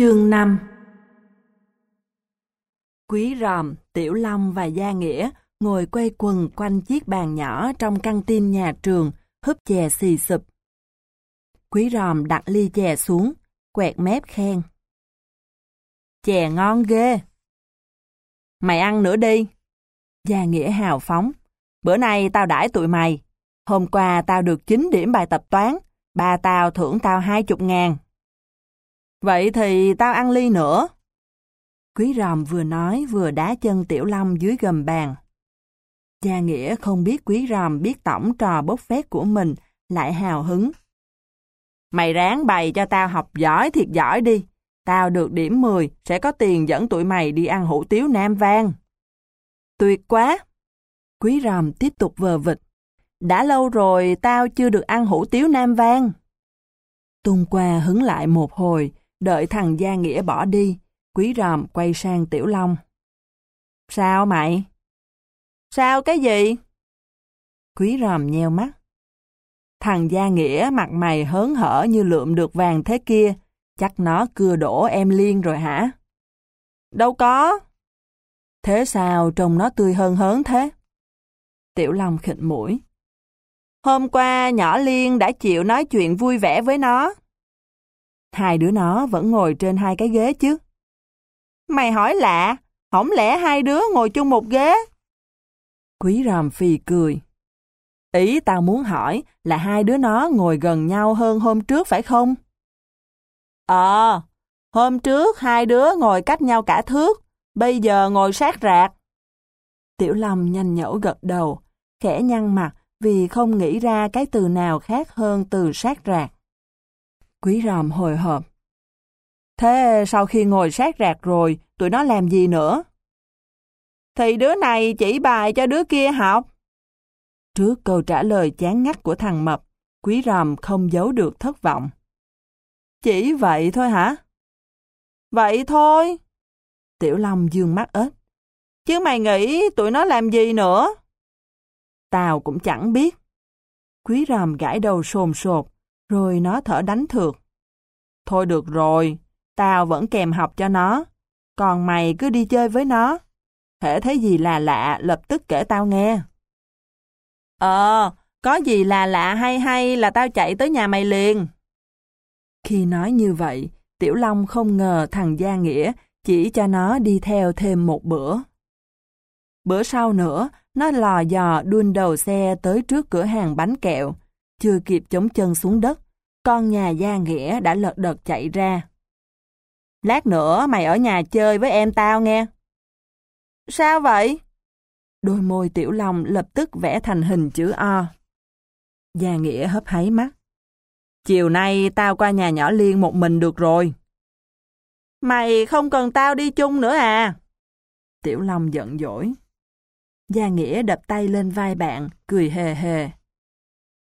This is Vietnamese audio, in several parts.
Chương 5 Quý Ròm, Tiểu Long và Gia Nghĩa ngồi quay quần quanh chiếc bàn nhỏ trong căng tin nhà trường, húp chè xì sụp. Quý Ròm đặt ly chè xuống, quẹt mép khen. Chè ngon ghê. Mày ăn nữa đi. Gia Nghĩa hào phóng. Bữa nay tao đãi tụi mày. Hôm qua tao được 9 điểm bài tập toán, ba tao thưởng tao 20 ngàn. Vậy thì tao ăn ly nữa. Quý ròm vừa nói vừa đá chân Tiểu Long dưới gầm bàn. cha Nghĩa không biết quý ròm biết tổng trò bốc phét của mình, lại hào hứng. Mày ráng bày cho tao học giỏi thiệt giỏi đi. Tao được điểm 10, sẽ có tiền dẫn tụi mày đi ăn hủ tiếu Nam Vang. Tuyệt quá! Quý ròm tiếp tục vờ vịt. Đã lâu rồi tao chưa được ăn hủ tiếu Nam Vang. Tung qua hứng lại một hồi, đợi thằng Gia Nghĩa bỏ đi, quý ròm quay sang Tiểu Long. Sao mày? Sao cái gì? Quý ròm nheo mắt. Thằng Gia Nghĩa mặt mày hớn hở như lượm được vàng thế kia, chắc nó cưa đổ em Liên rồi hả? Đâu có. Thế sao trông nó tươi hơn hớn thế? Tiểu Long khịnh mũi. Hôm qua nhỏ Liên đã chịu nói chuyện vui vẻ với nó. Hai đứa nó vẫn ngồi trên hai cái ghế chứ. Mày hỏi lạ, không lẽ hai đứa ngồi chung một ghế? Quý ròm phì cười. Ý tao muốn hỏi là hai đứa nó ngồi gần nhau hơn hôm trước phải không? Ờ, hôm trước hai đứa ngồi cách nhau cả thước, bây giờ ngồi sát rạc. Tiểu Lâm nhanh nhẩu gật đầu, khẽ nhăn mặt vì không nghĩ ra cái từ nào khác hơn từ sát rạc. Quý ròm hồi hộp. Thế sau khi ngồi sát rạc rồi, tụi nó làm gì nữa? Thì đứa này chỉ bài cho đứa kia học. Trước câu trả lời chán ngắt của thằng Mập, quý ròm không giấu được thất vọng. Chỉ vậy thôi hả? Vậy thôi. Tiểu Long dương mắt ếch. Chứ mày nghĩ tụi nó làm gì nữa? Tao cũng chẳng biết. Quý ròm gãi đầu sồn sột, rồi nó thở đánh thượt. Thôi được rồi, tao vẫn kèm học cho nó, còn mày cứ đi chơi với nó. Thể thấy gì là lạ, lập tức kể tao nghe. Ờ, có gì là lạ hay hay là tao chạy tới nhà mày liền. Khi nói như vậy, Tiểu Long không ngờ thằng Gia Nghĩa chỉ cho nó đi theo thêm một bữa. Bữa sau nữa, nó lò dò đuôn đầu xe tới trước cửa hàng bánh kẹo. Chưa kịp chống chân xuống đất, con nhà Gia Nghĩa đã lật đật chạy ra. Lát nữa mày ở nhà chơi với em tao nghe. Sao vậy? Đôi môi Tiểu Long lập tức vẽ thành hình chữ O. Gia Nghĩa hấp háy mắt. Chiều nay tao qua nhà nhỏ Liên một mình được rồi. Mày không cần tao đi chung nữa à? Tiểu Long giận dỗi. Gia Nghĩa đập tay lên vai bạn, cười hề hề.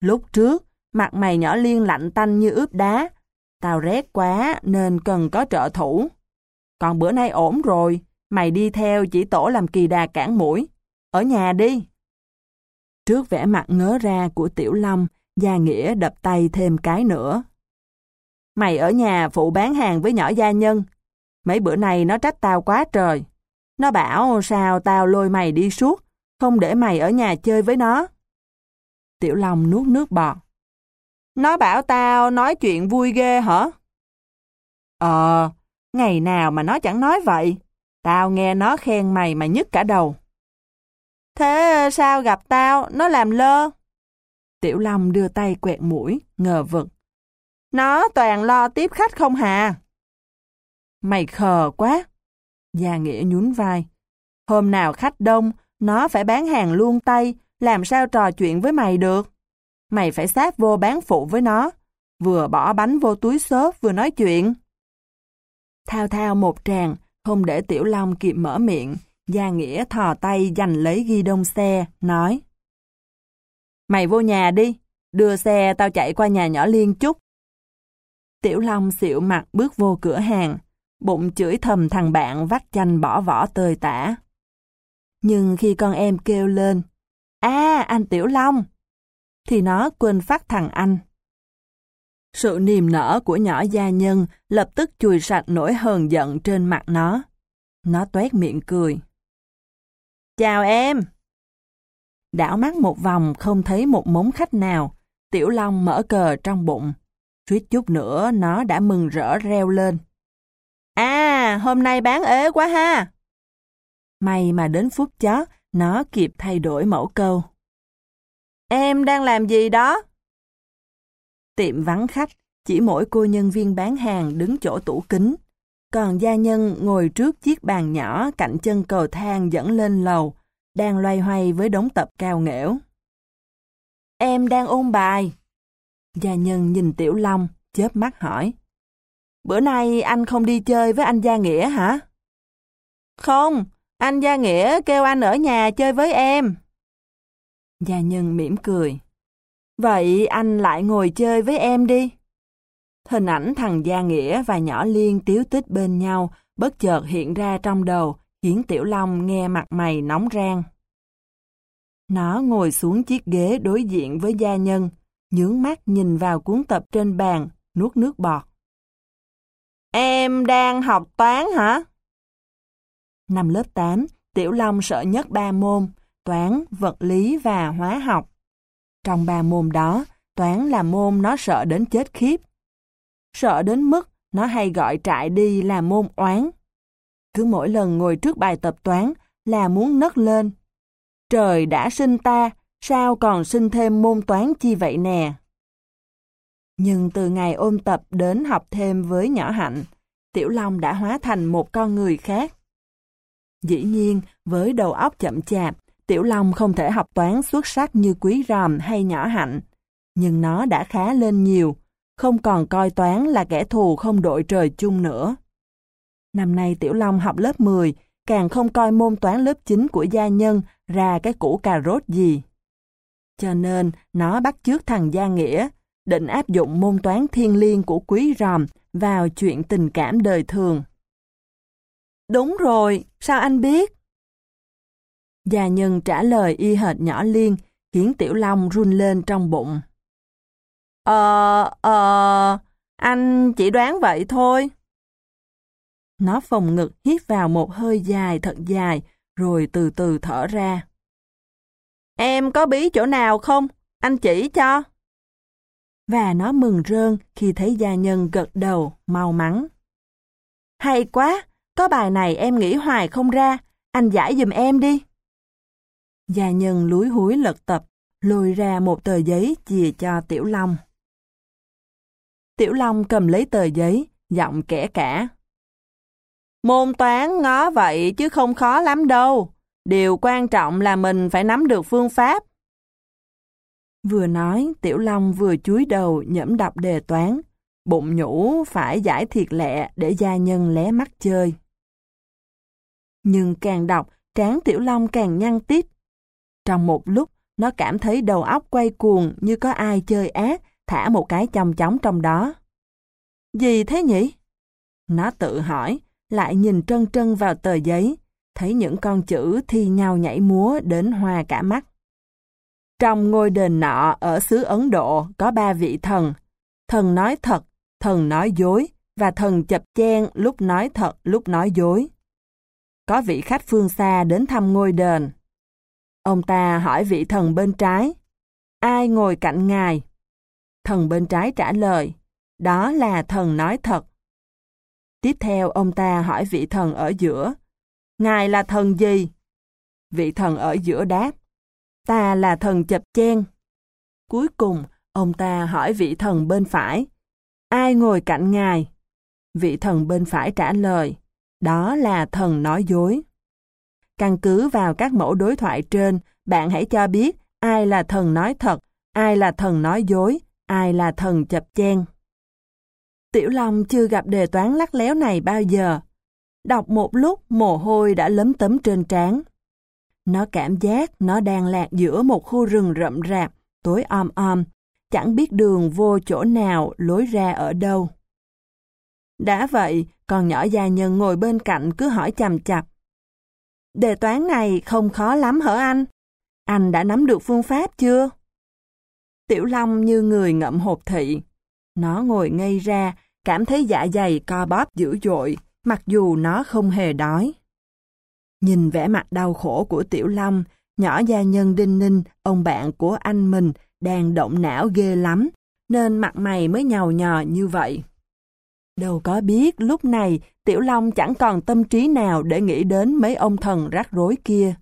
Lúc trước, mặt mày nhỏ liên lạnh tanh như ướp đá. Tao rét quá nên cần có trợ thủ. Còn bữa nay ổn rồi, mày đi theo chỉ tổ làm kỳ đà cản mũi. Ở nhà đi. Trước vẻ mặt ngớ ra của Tiểu Long, Gia Nghĩa đập tay thêm cái nữa. Mày ở nhà phụ bán hàng với nhỏ gia nhân. Mấy bữa nay nó trách tao quá trời. Nó bảo sao tao lôi mày đi suốt, không để mày ở nhà chơi với nó. Tiểu Long nuốt nước bọt. Nó bảo tao nói chuyện vui ghê hả? Ờ, ngày nào mà nó chẳng nói vậy. Tao nghe nó khen mày mà nhức cả đầu. Thế sao gặp tao, nó làm lơ? Tiểu Long đưa tay quẹt mũi, ngờ vực. Nó toàn lo tiếp khách không hà. Mày khờ quá. Gia Nghĩa nhún vai. Hôm nào khách đông, nó phải bán hàng luôn tay, làm sao trò chuyện với mày được? Mày phải sát vô bán phụ với nó, vừa bỏ bánh vô túi xốp vừa nói chuyện. Thao thao một tràng, không để Tiểu Long kịp mở miệng, Gia Nghĩa thò tay giành lấy ghi đông xe, nói. Mày vô nhà đi, đưa xe tao chạy qua nhà nhỏ Liên chút. Tiểu Long xịu mặt bước vô cửa hàng, bụng chửi thầm thằng bạn vắt chanh bỏ vỏ tơi tả. Nhưng khi con em kêu lên, à anh Tiểu Long, thì nó quên phát thằng anh. Sự niềm nở của nhỏ gia nhân lập tức chùi sạch nỗi hờn giận trên mặt nó. Nó tuét miệng cười. Chào em! Đảo mắt một vòng không thấy một mống khách nào, Tiểu Long mở cờ trong bụng. Suýt chút nữa nó đã mừng rỡ reo lên. À, hôm nay bán ế quá ha! May mà đến phút chót, nó kịp thay đổi mẫu câu. Em đang làm gì đó? Tiệm vắng khách, chỉ mỗi cô nhân viên bán hàng đứng chỗ tủ kính. Còn gia nhân ngồi trước chiếc bàn nhỏ cạnh chân cầu thang dẫn lên lầu, đang loay hoay với đống tập cao nghẽo. Em đang ôn bài. Gia nhân nhìn Tiểu Long, chớp mắt hỏi. Bữa nay anh không đi chơi với anh Gia Nghĩa hả? Không, anh Gia Nghĩa kêu anh ở nhà chơi với em. Gia nhân mỉm cười. Vậy anh lại ngồi chơi với em đi. Hình ảnh thằng Gia Nghĩa và nhỏ Liên tiếu tích bên nhau bất chợt hiện ra trong đầu, khiến Tiểu Long nghe mặt mày nóng rang. Nó ngồi xuống chiếc ghế đối diện với gia nhân, nhướng mắt nhìn vào cuốn tập trên bàn, nuốt nước bọt. Em đang học toán hả? Năm lớp 8, Tiểu Long sợ nhất ba môn, toán, vật lý và hóa học. Trong ba môn đó, toán là môn nó sợ đến chết khiếp. Sợ đến mức nó hay gọi trại đi là môn oán. Cứ mỗi lần ngồi trước bài tập toán là muốn nấc lên. Trời đã sinh ta, sao còn sinh thêm môn toán chi vậy nè? Nhưng từ ngày ôn tập đến học thêm với nhỏ hạnh, Tiểu Long đã hóa thành một con người khác. Dĩ nhiên, với đầu óc chậm chạp, Tiểu Long không thể học toán xuất sắc như Quý Ròm hay Nhỏ Hạnh, nhưng nó đã khá lên nhiều, không còn coi toán là kẻ thù không đội trời chung nữa. Năm nay Tiểu Long học lớp 10, càng không coi môn toán lớp 9 của gia nhân ra cái củ cà rốt gì. Cho nên, nó bắt chước thằng Gia Nghĩa, định áp dụng môn toán thiên liêng của Quý Ròm vào chuyện tình cảm đời thường. Đúng rồi, sao anh biết? Già nhân trả lời y hệt nhỏ liên, khiến Tiểu Long run lên trong bụng. Ờ, ờ, anh chỉ đoán vậy thôi. Nó phồng ngực hít vào một hơi dài thật dài, rồi từ từ thở ra. Em có bí chỗ nào không? Anh chỉ cho. Và nó mừng rơn khi thấy gia nhân gật đầu, mau mắn. Hay quá, có bài này em nghĩ hoài không ra, anh giải dùm em đi. Gia nhân lúi húi lật tập, lôi ra một tờ giấy chìa cho Tiểu Long. Tiểu Long cầm lấy tờ giấy, giọng kẻ cả. Môn toán ngó vậy chứ không khó lắm đâu. Điều quan trọng là mình phải nắm được phương pháp. Vừa nói, Tiểu Long vừa chúi đầu nhẫm đọc đề toán. Bụng nhũ phải giải thiệt lẹ để gia nhân lé mắt chơi. Nhưng càng đọc, trán Tiểu Long càng nhăn tít. Trong một lúc, nó cảm thấy đầu óc quay cuồng như có ai chơi ác, thả một cái chồng chóng trong đó. Gì thế nhỉ? Nó tự hỏi, lại nhìn trân trân vào tờ giấy, thấy những con chữ thi nhau nhảy múa đến hoa cả mắt. Trong ngôi đền nọ ở xứ Ấn Độ có ba vị thần, thần nói thật, thần nói dối và thần chập chen lúc nói thật lúc nói dối. Có vị khách phương xa đến thăm ngôi đền. Ông ta hỏi vị thần bên trái, ai ngồi cạnh ngài? Thần bên trái trả lời, đó là thần nói thật. Tiếp theo ông ta hỏi vị thần ở giữa, Ngài là thần gì? Vị thần ở giữa đáp, ta là thần chập chen. Cuối cùng, ông ta hỏi vị thần bên phải, ai ngồi cạnh ngài? Vị thần bên phải trả lời, đó là thần nói dối. Căn cứ vào các mẫu đối thoại trên, bạn hãy cho biết ai là thần nói thật, ai là thần nói dối, ai là thần chập chen. Tiểu Long chưa gặp đề toán lắc léo này bao giờ. Đọc một lúc mồ hôi đã lấm tấm trên trán. Nó cảm giác nó đang lạc giữa một khu rừng rậm rạp, tối om om, chẳng biết đường vô chỗ nào, lối ra ở đâu. Đã vậy, còn nhỏ gia nhân ngồi bên cạnh cứ hỏi chằm chặp. Đề toán này không khó lắm hả anh? Anh đã nắm được phương pháp chưa? Tiểu Long như người ngậm hộp thị. Nó ngồi ngây ra, cảm thấy dạ dày co bóp dữ dội, mặc dù nó không hề đói. Nhìn vẻ mặt đau khổ của Tiểu Long, nhỏ gia nhân Đinh Ninh, ông bạn của anh mình, đang động não ghê lắm, nên mặt mày mới nhàu nhò như vậy. Đâu có biết lúc này Tiểu Long chẳng còn tâm trí nào để nghĩ đến mấy ông thần rắc rối kia.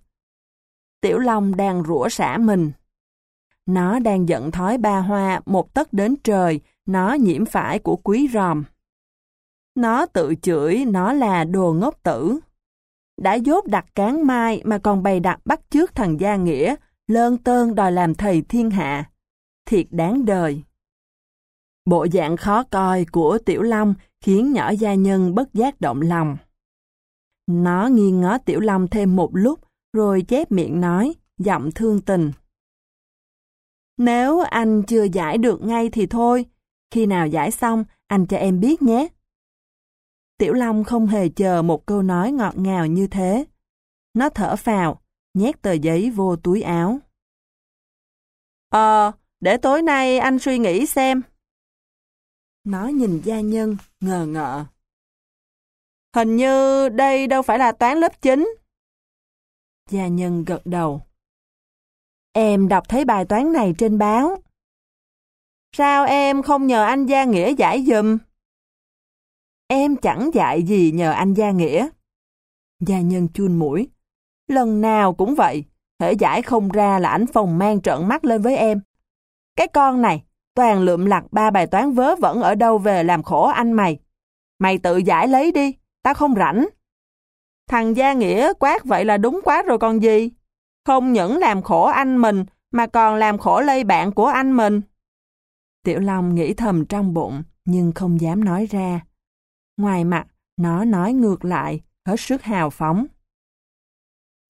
Tiểu Long đang rủa xả mình. Nó đang giận thói ba hoa một tấc đến trời, nó nhiễm phải của quý ròm. Nó tự chửi nó là đồ ngốc tử. Đã dốt đặt cán mai mà còn bày đặt bắt chước thằng Gia Nghĩa, lơn tơn đòi làm thầy thiên hạ. Thiệt đáng đời. Bộ dạng khó coi của Tiểu Long khiến nhỏ gia nhân bất giác động lòng. Nó nghiêng ngó Tiểu Long thêm một lúc, rồi chép miệng nói, giọng thương tình. Nếu anh chưa giải được ngay thì thôi, khi nào giải xong, anh cho em biết nhé. Tiểu Long không hề chờ một câu nói ngọt ngào như thế. Nó thở phào, nhét tờ giấy vô túi áo. Ờ, để tối nay anh suy nghĩ xem. Nó nhìn gia nhân, ngờ ngợ. Hình như đây đâu phải là toán lớp 9. Gia nhân gật đầu. Em đọc thấy bài toán này trên báo. Sao em không nhờ anh Gia Nghĩa giải dùm? Em chẳng dạy gì nhờ anh Gia Nghĩa. Gia nhân chun mũi. Lần nào cũng vậy, thể giải không ra là ảnh phòng mang trợn mắt lên với em. Cái con này, toàn lượm lặt ba bài toán vớ vẩn ở đâu về làm khổ anh mày. Mày tự giải lấy đi, tao không rảnh. Thằng Gia Nghĩa quát vậy là đúng quá rồi còn gì. Không những làm khổ anh mình, mà còn làm khổ lây bạn của anh mình. Tiểu Long nghĩ thầm trong bụng, nhưng không dám nói ra. Ngoài mặt, nó nói ngược lại, hết sức hào phóng.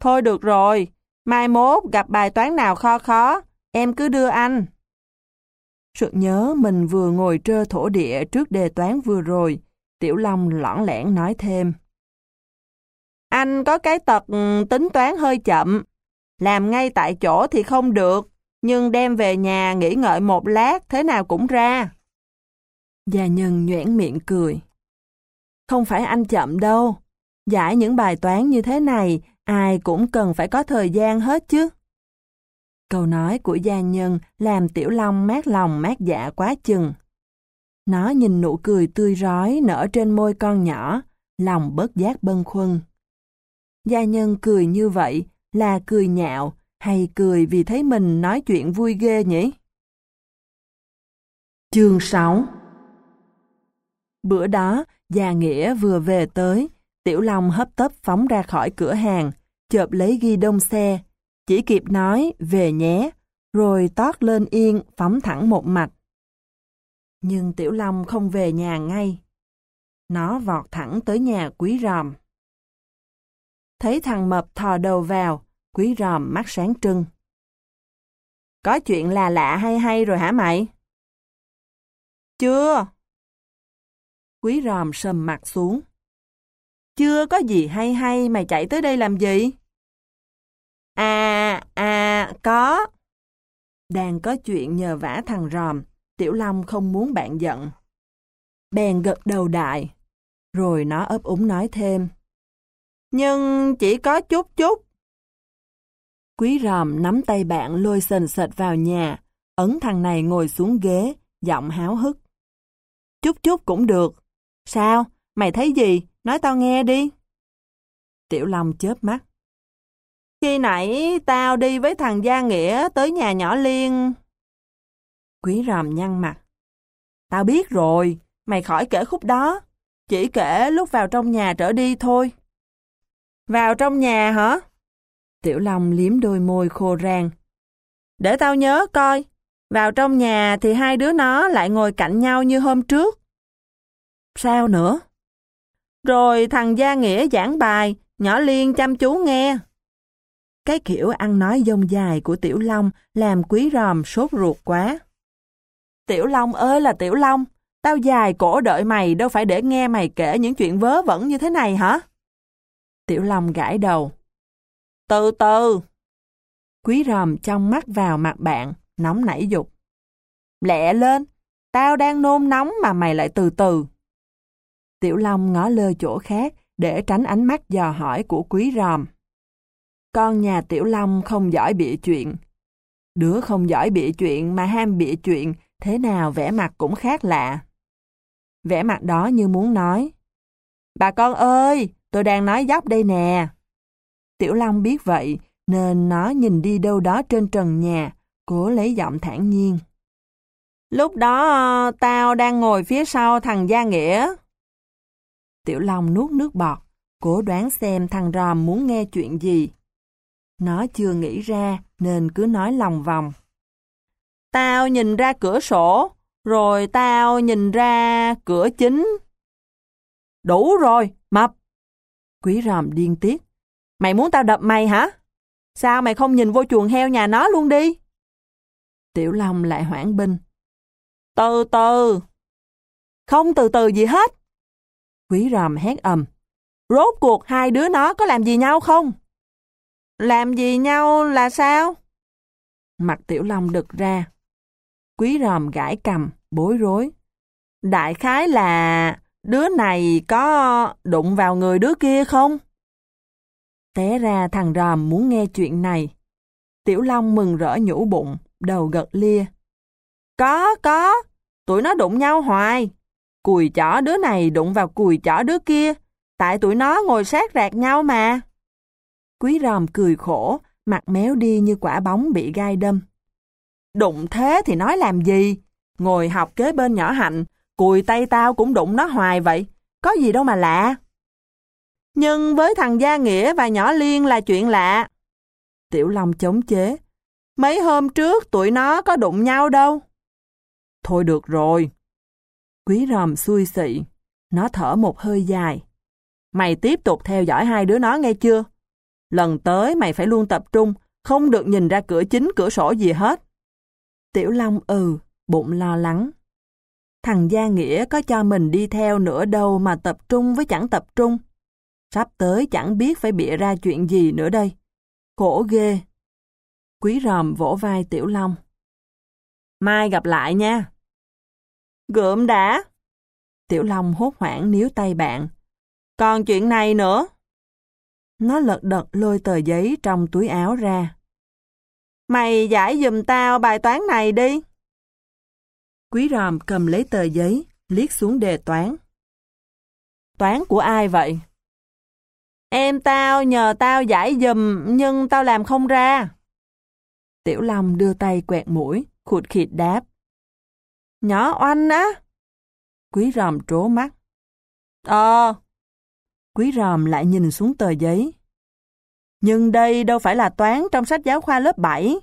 Thôi được rồi, mai mốt gặp bài toán nào khó khó, em cứ đưa anh. Sực nhớ mình vừa ngồi trơ thổ địa trước đề toán vừa rồi, Tiểu Long lõng lẻn nói thêm. Anh có cái tật ừ, tính toán hơi chậm, làm ngay tại chỗ thì không được, nhưng đem về nhà nghỉ ngợi một lát thế nào cũng ra. Gia nhân nhoẻn miệng cười. Không phải anh chậm đâu. Giải những bài toán như thế này, ai cũng cần phải có thời gian hết chứ. Câu nói của gia nhân làm Tiểu Long mát lòng mát dạ quá chừng. Nó nhìn nụ cười tươi rói nở trên môi con nhỏ, lòng bớt giác bâng khuâng. Gia nhân cười như vậy là cười nhạo hay cười vì thấy mình nói chuyện vui ghê nhỉ? Chương 6 Bữa đó, Gia Nghĩa vừa về tới, Tiểu Long hấp tấp phóng ra khỏi cửa hàng, chợp lấy ghi đông xe, chỉ kịp nói về nhé, rồi tót lên yên phóng thẳng một mạch. Nhưng Tiểu Long không về nhà ngay. Nó vọt thẳng tới nhà quý ròm. Thấy thằng mập thò đầu vào, quý ròm mắt sáng trưng. Có chuyện là lạ hay hay rồi hả mày? Chưa. Quý ròm sầm mặt xuống. Chưa có gì hay hay mày chạy tới đây làm gì? À, à, có. Đang có chuyện nhờ vả thằng ròm, Tiểu Long không muốn bạn giận. Bèn gật đầu đại, rồi nó ấp úng nói thêm. Nhưng chỉ có chút chút. Quý ròm nắm tay bạn lôi sền sệt vào nhà, ấn thằng này ngồi xuống ghế, giọng háo hức. Chút chút cũng được. Sao? Mày thấy gì? Nói tao nghe đi. Tiểu Long chớp mắt. Khi nãy tao đi với thằng Gia Nghĩa tới nhà nhỏ Liên. Quý ròm nhăn mặt. Tao biết rồi, mày khỏi kể khúc đó. Chỉ kể lúc vào trong nhà trở đi thôi. Vào trong nhà hả? Tiểu Long liếm đôi môi khô rang. Để tao nhớ coi. Vào trong nhà thì hai đứa nó lại ngồi cạnh nhau như hôm trước. Sao nữa? Rồi thằng Gia Nghĩa giảng bài, nhỏ Liên chăm chú nghe. Cái kiểu ăn nói dông dài của Tiểu Long làm quý ròm sốt ruột quá. Tiểu Long ơi là Tiểu Long, tao dài cổ đợi mày đâu phải để nghe mày kể những chuyện vớ vẩn như thế này hả? Tiểu Long gãi đầu. Từ từ. Quý ròm trong mắt vào mặt bạn, nóng nảy dục. Lẹ lên, Tao đang nôn nóng mà mày lại từ từ. Tiểu Long ngó lơ chỗ khác để tránh ánh mắt dò hỏi của quý ròm. Con nhà Tiểu Long không giỏi bịa chuyện. Đứa không giỏi bịa chuyện mà ham bịa chuyện, thế nào vẻ mặt cũng khác lạ. Vẻ mặt đó như muốn nói. Bà con ơi, tôi đang nói dốc đây nè. Tiểu Long biết vậy, nên nó nhìn đi đâu đó trên trần nhà, cố lấy giọng thản nhiên. Lúc đó tao đang ngồi phía sau thằng Gia Nghĩa. Tiểu Long nuốt nước bọt, cố đoán xem thằng Ròm muốn nghe chuyện gì. Nó chưa nghĩ ra nên cứ nói lòng vòng. Tao nhìn ra cửa sổ, rồi tao nhìn ra cửa chính. Đủ rồi, mập. Quý ròm điên tiết. Mày muốn tao đập mày hả? Sao mày không nhìn vô chuồng heo nhà nó luôn đi? Tiểu Long lại hoảng binh. Từ từ. Không từ từ gì hết. Quý ròm hét ầm. Rốt cuộc hai đứa nó có làm gì nhau không? Làm gì nhau là sao? Mặt Tiểu Long đực ra. Quý ròm gãi cầm, bối rối. Đại khái là đứa này có đụng vào người đứa kia không? Té ra thằng ròm muốn nghe chuyện này. Tiểu Long mừng rỡ nhũ bụng, đầu gật lia. Có, có, tụi nó đụng nhau hoài. Cùi chỏ đứa này đụng vào cùi chỏ đứa kia, tại tụi nó ngồi sát rạc nhau mà. Quý ròm cười khổ, mặt méo đi như quả bóng bị gai đâm. Đụng thế thì nói làm gì? Ngồi học kế bên nhỏ hạnh, cùi tay tao cũng đụng nó hoài vậy. Có gì đâu mà lạ. Nhưng với thằng Gia Nghĩa và nhỏ Liên là chuyện lạ. Tiểu Long chống chế. Mấy hôm trước tụi nó có đụng nhau đâu. Thôi được rồi. Quý ròm xui xị. Nó thở một hơi dài. Mày tiếp tục theo dõi hai đứa nó nghe chưa? Lần tới mày phải luôn tập trung, không được nhìn ra cửa chính cửa sổ gì hết. Tiểu Long ừ, bụng lo lắng. Thằng Gia Nghĩa có cho mình đi theo nữa đâu mà tập trung với chẳng tập trung. Sắp tới chẳng biết phải bịa ra chuyện gì nữa đây. Khổ ghê. Quý ròm vỗ vai Tiểu Long. Mai gặp lại nha. Gượm đã. Tiểu Long hốt hoảng níu tay bạn. Còn chuyện này nữa. Nó lật đật lôi tờ giấy trong túi áo ra. Mày giải dùm tao bài toán này đi. Quý ròm cầm lấy tờ giấy, liếc xuống đề toán. Toán của ai vậy? Em tao nhờ tao giải dùm nhưng tao làm không ra. Tiểu Long đưa tay quẹt mũi, khụt khịt đáp. Nhỏ oanh á. Quý ròm trố mắt. Ờ. Quý ròm lại nhìn xuống tờ giấy. Nhưng đây đâu phải là toán trong sách giáo khoa lớp 7.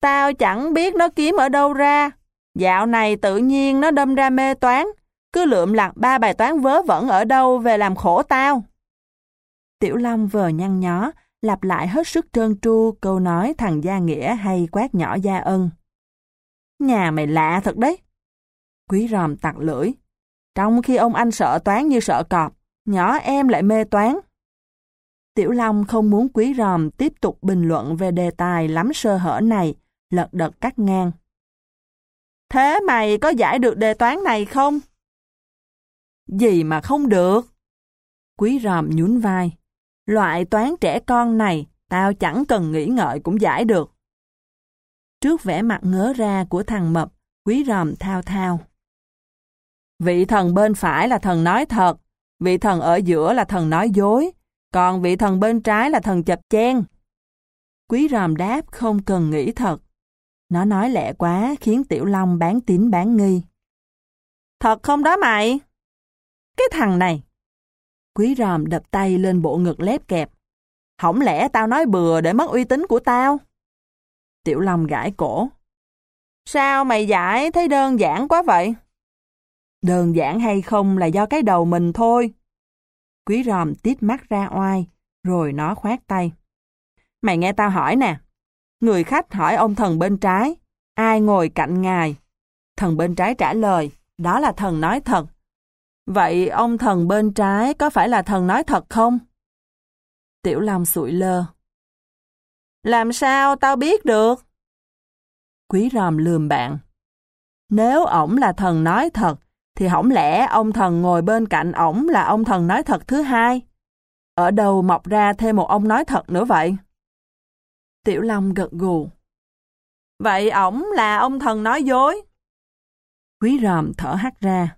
Tao chẳng biết nó kiếm ở đâu ra. Dạo này tự nhiên nó đâm ra mê toán, cứ lượm lặt ba bài toán vớ vẩn ở đâu về làm khổ tao. Tiểu Long vờ nhăn nhó, lặp lại hết sức trơn tru câu nói thằng Gia Nghĩa hay quát nhỏ Gia Ân. Nhà mày lạ thật đấy. Quý ròm tặc lưỡi. Trong khi ông anh sợ toán như sợ cọp, nhỏ em lại mê toán. Tiểu Long không muốn quý ròm tiếp tục bình luận về đề tài lắm sơ hở này, lật đật cắt ngang. Thế mày có giải được đề toán này không? Gì mà không được? Quý ròm nhún vai. Loại toán trẻ con này, tao chẳng cần nghĩ ngợi cũng giải được. Trước vẻ mặt ngớ ra của thằng mập, quý ròm thao thao. Vị thần bên phải là thần nói thật, vị thần ở giữa là thần nói dối, còn vị thần bên trái là thần chập chen. Quý ròm đáp không cần nghĩ thật. Nó nói lẹ quá khiến Tiểu Long bán tín bán nghi. Thật không đó mày? Cái thằng này. Quý ròm đập tay lên bộ ngực lép kẹp. Không lẽ tao nói bừa để mất uy tín của tao? Tiểu Long gãi cổ. Sao mày giải thấy đơn giản quá vậy? Đơn giản hay không là do cái đầu mình thôi. Quý ròm tít mắt ra oai, rồi nó khoát tay. Mày nghe tao hỏi nè. Người khách hỏi ông thần bên trái, ai ngồi cạnh ngài? Thần bên trái trả lời, đó là thần nói thật. Vậy ông thần bên trái có phải là thần nói thật không? Tiểu Long sụi lơ. Làm sao tao biết được? Quý ròm lườm bạn. Nếu ổng là thần nói thật, thì hỏng lẽ ông thần ngồi bên cạnh ổng là ông thần nói thật thứ hai. Ở đâu mọc ra thêm một ông nói thật nữa vậy? Tiểu Long gật gù. Vậy ổng là ông thần nói dối. Quý ròm thở hắt ra.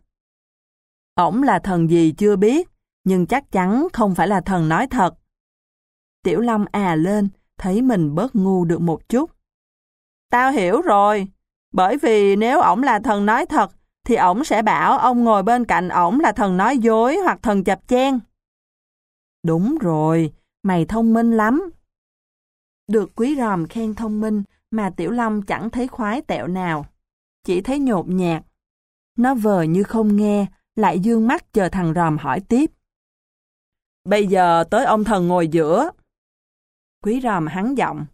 Ổng là thần gì chưa biết, nhưng chắc chắn không phải là thần nói thật. Tiểu Long à lên, thấy mình bớt ngu được một chút. Tao hiểu rồi, bởi vì nếu ổng là thần nói thật, thì ổng sẽ bảo ông ngồi bên cạnh ổng là thần nói dối hoặc thần chập chen. Đúng rồi, mày thông minh lắm. Được quý ròm khen thông minh mà Tiểu Long chẳng thấy khoái tẹo nào. Chỉ thấy nhột nhạt. Nó vờ như không nghe, lại dương mắt chờ thằng ròm hỏi tiếp. Bây giờ tới ông thần ngồi giữa. Quý ròm hắn giọng.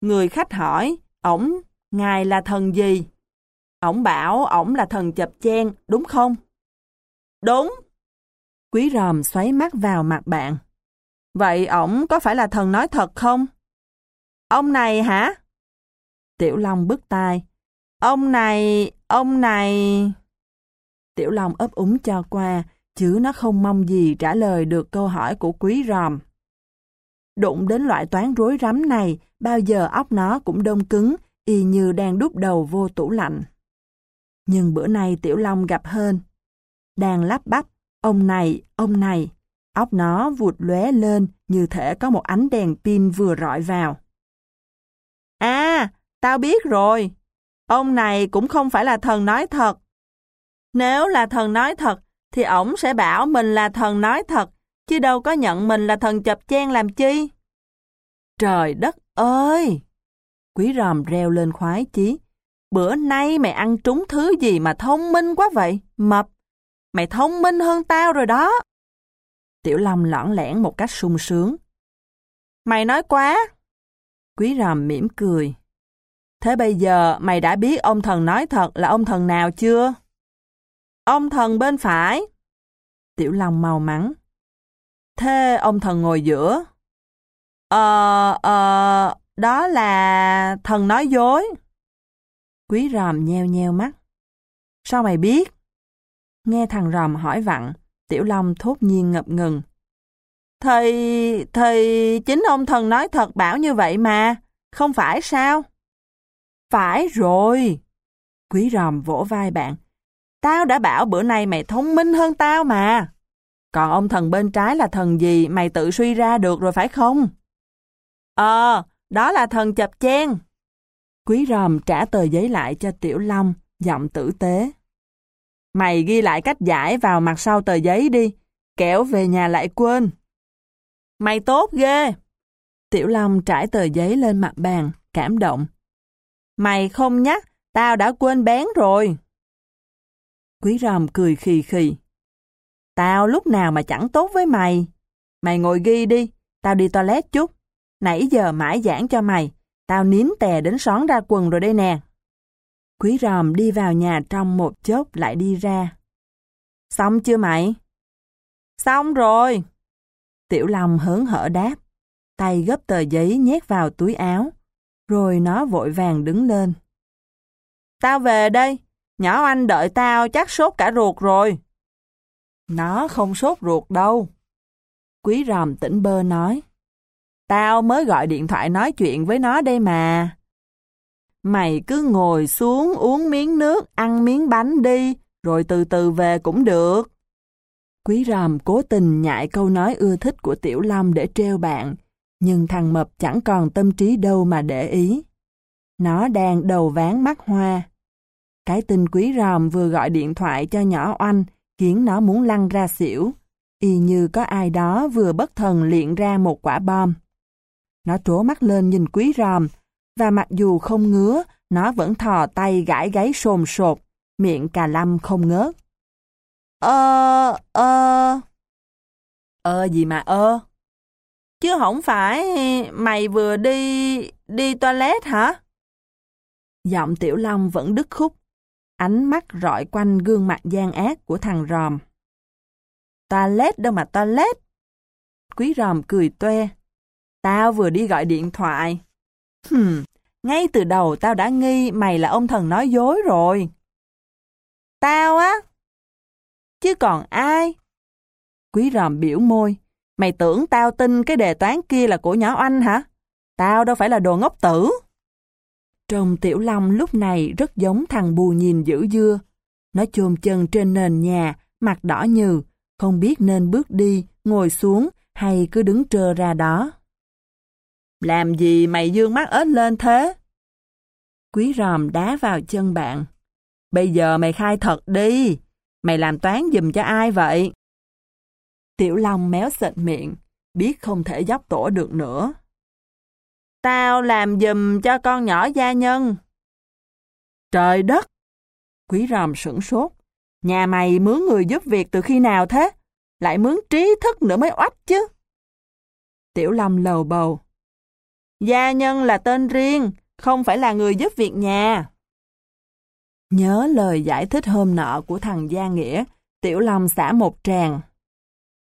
Người khách hỏi, ổng, ngài là thần gì? Ổng bảo ổng là thần chập chen, đúng không? Đúng. Quý ròm xoáy mắt vào mặt bạn. Vậy ổng có phải là thần nói thật không? Ông này hả? Tiểu Long bứt tai. Ông này, ông này... Tiểu Long ấp úng cho qua, chứ nó không mong gì trả lời được câu hỏi của quý ròm. Đụng đến loại toán rối rắm này, bao giờ óc nó cũng đông cứng, y như đang đút đầu vô tủ lạnh. Nhưng bữa nay Tiểu Long gặp hơn. Đang lắp bắp, ông này, ông này. Óc nó vụt lóe lên như thể có một ánh đèn pin vừa rọi vào. À, tao biết rồi. Ông này cũng không phải là thần nói thật. Nếu là thần nói thật, thì ổng sẽ bảo mình là thần nói thật, chứ đâu có nhận mình là thần chập chen làm chi. Trời đất ơi! Quý ròm reo lên khoái chí. Bữa nay mày ăn trúng thứ gì mà thông minh quá vậy, mập. Mày thông minh hơn tao rồi đó. Tiểu Long lõng lẻn một cách sung sướng. Mày nói quá. Quý ròm mỉm cười. Thế bây giờ mày đã biết ông thần nói thật là ông thần nào chưa? Ông thần bên phải. Tiểu Long mau mắn. Thế ông thần ngồi giữa? Ờ, ờ, đó là thần nói dối. Quý ròm nheo nheo mắt. Sao mày biết? Nghe thằng ròm hỏi vặn, Tiểu Long thốt nhiên ngập ngừng. Thầy, thầy, chính ông thần nói thật bảo như vậy mà, không phải sao? Phải rồi. Quý ròm vỗ vai bạn. Tao đã bảo bữa nay mày thông minh hơn tao mà. Còn ông thần bên trái là thần gì mày tự suy ra được rồi phải không? Ờ, đó là thần chập chen. Quý ròm trả tờ giấy lại cho Tiểu Long, giọng tử tế. Mày ghi lại cách giải vào mặt sau tờ giấy đi, kẻo về nhà lại quên. Mày tốt ghê. Tiểu Long trải tờ giấy lên mặt bàn, cảm động. Mày không nhắc, tao đã quên bén rồi. Quý ròm cười khì khì. Tao lúc nào mà chẳng tốt với mày. Mày ngồi ghi đi, tao đi toilet chút. Nãy giờ mãi giảng cho mày, tao nín tè đến xón ra quần rồi đây nè. Quý ròm đi vào nhà trong một chốc lại đi ra. Xong chưa mày? Xong rồi. Tiểu Long hớn hở đáp, tay gấp tờ giấy nhét vào túi áo, rồi nó vội vàng đứng lên. Tao về đây, nhỏ anh đợi tao chắc sốt cả ruột rồi. Nó không sốt ruột đâu. Quý ròm tỉnh bơ nói. Tao mới gọi điện thoại nói chuyện với nó đây mà. Mày cứ ngồi xuống uống miếng nước, ăn miếng bánh đi, rồi từ từ về cũng được. Quý ròm cố tình nhại câu nói ưa thích của Tiểu Long để treo bạn, nhưng thằng Mập chẳng còn tâm trí đâu mà để ý. Nó đang đầu ván mắt hoa. Cái tin quý ròm vừa gọi điện thoại cho nhỏ oanh khiến nó muốn lăn ra xỉu, y như có ai đó vừa bất thần liện ra một quả bom. Nó trố mắt lên nhìn quý ròm, và mặc dù không ngứa, nó vẫn thò tay gãi gáy sồn sột, miệng cà lâm không ngớt. Ơ, ơ... Ơ gì mà ơ? Chứ không phải mày vừa đi... đi toilet hả? Giọng Tiểu Long vẫn đứt khúc, ánh mắt rọi quanh gương mặt gian ác của thằng ròm. Toilet đâu mà toilet? Quý ròm cười toe. Tao vừa đi gọi điện thoại. Hừm, ngay từ đầu tao đã nghi mày là ông thần nói dối rồi. Tao á? Chứ còn ai? Quý ròm biểu môi. Mày tưởng tao tin cái đề toán kia là của nhỏ oanh hả? Tao đâu phải là đồ ngốc tử. Trông Tiểu Long lúc này rất giống thằng bù nhìn dữ dưa. Nó chôn chân trên nền nhà, mặt đỏ nhừ, không biết nên bước đi, ngồi xuống hay cứ đứng trơ ra đó. Làm gì mày dương mắt ếch lên thế? Quý ròm đá vào chân bạn. Bây giờ mày khai thật đi. Mày làm toán dùm cho ai vậy? Tiểu Long méo sệt miệng, biết không thể dốc tổ được nữa. Tao làm dùm cho con nhỏ gia nhân. Trời đất! Quý ròm sửng sốt. Nhà mày mướn người giúp việc từ khi nào thế? Lại mướn trí thức nữa mới oách chứ. Tiểu Long lầu bầu. Gia nhân là tên riêng, không phải là người giúp việc nhà. Nhớ lời giải thích hôm nọ của thằng Gia Nghĩa, Tiểu Long xả một tràng.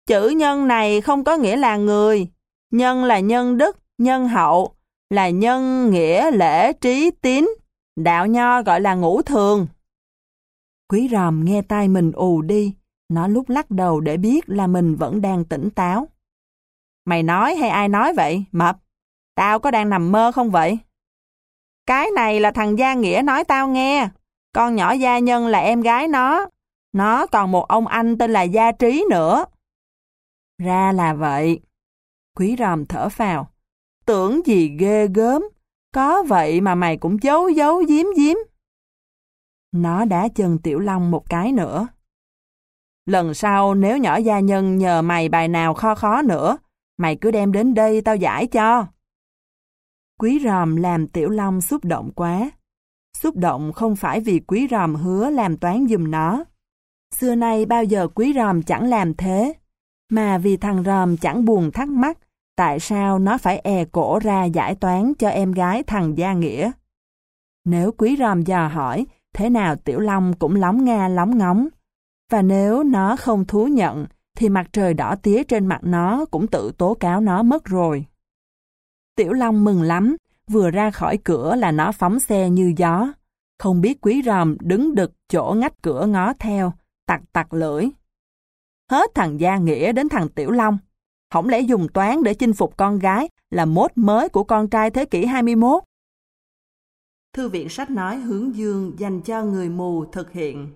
Chữ nhân này không có nghĩa là người, nhân là nhân đức, nhân hậu, là nhân nghĩa lễ trí tín, đạo nho gọi là ngũ thường. Quý ròm nghe tai mình ù đi, nó lúc lắc đầu để biết là mình vẫn đang tỉnh táo. Mày nói hay ai nói vậy, mập? Tao có đang nằm mơ không vậy? Cái này là thằng Gia Nghĩa nói tao nghe. Con nhỏ Gia Nhân là em gái nó. Nó còn một ông anh tên là Gia Trí nữa. Ra là vậy. Quý ròm thở phào. Tưởng gì ghê gớm. Có vậy mà mày cũng giấu giấu giếm giếm. Nó đã chân Tiểu Long một cái nữa. Lần sau nếu nhỏ gia nhân nhờ mày bài nào khó khó nữa, mày cứ đem đến đây tao giải cho. Quý ròm làm Tiểu Long xúc động quá. Xúc động không phải vì quý ròm hứa làm toán giùm nó. Xưa nay bao giờ quý ròm chẳng làm thế, mà vì thằng ròm chẳng buồn thắc mắc tại sao nó phải e cổ ra giải toán cho em gái thằng Gia Nghĩa. Nếu quý ròm dò hỏi, thế nào Tiểu Long cũng lóng nga lóng ngóng. Và nếu nó không thú nhận, thì mặt trời đỏ tía trên mặt nó cũng tự tố cáo nó mất rồi. Tiểu Long mừng lắm, vừa ra khỏi cửa là nó phóng xe như gió. Không biết quý ròm đứng đực chỗ ngách cửa ngó theo, tặc tặc lưỡi. Hết thằng Gia Nghĩa đến thằng Tiểu Long. Không lẽ dùng toán để chinh phục con gái là mốt mới của con trai thế kỷ 21? Thư viện sách nói hướng dương dành cho người mù thực hiện.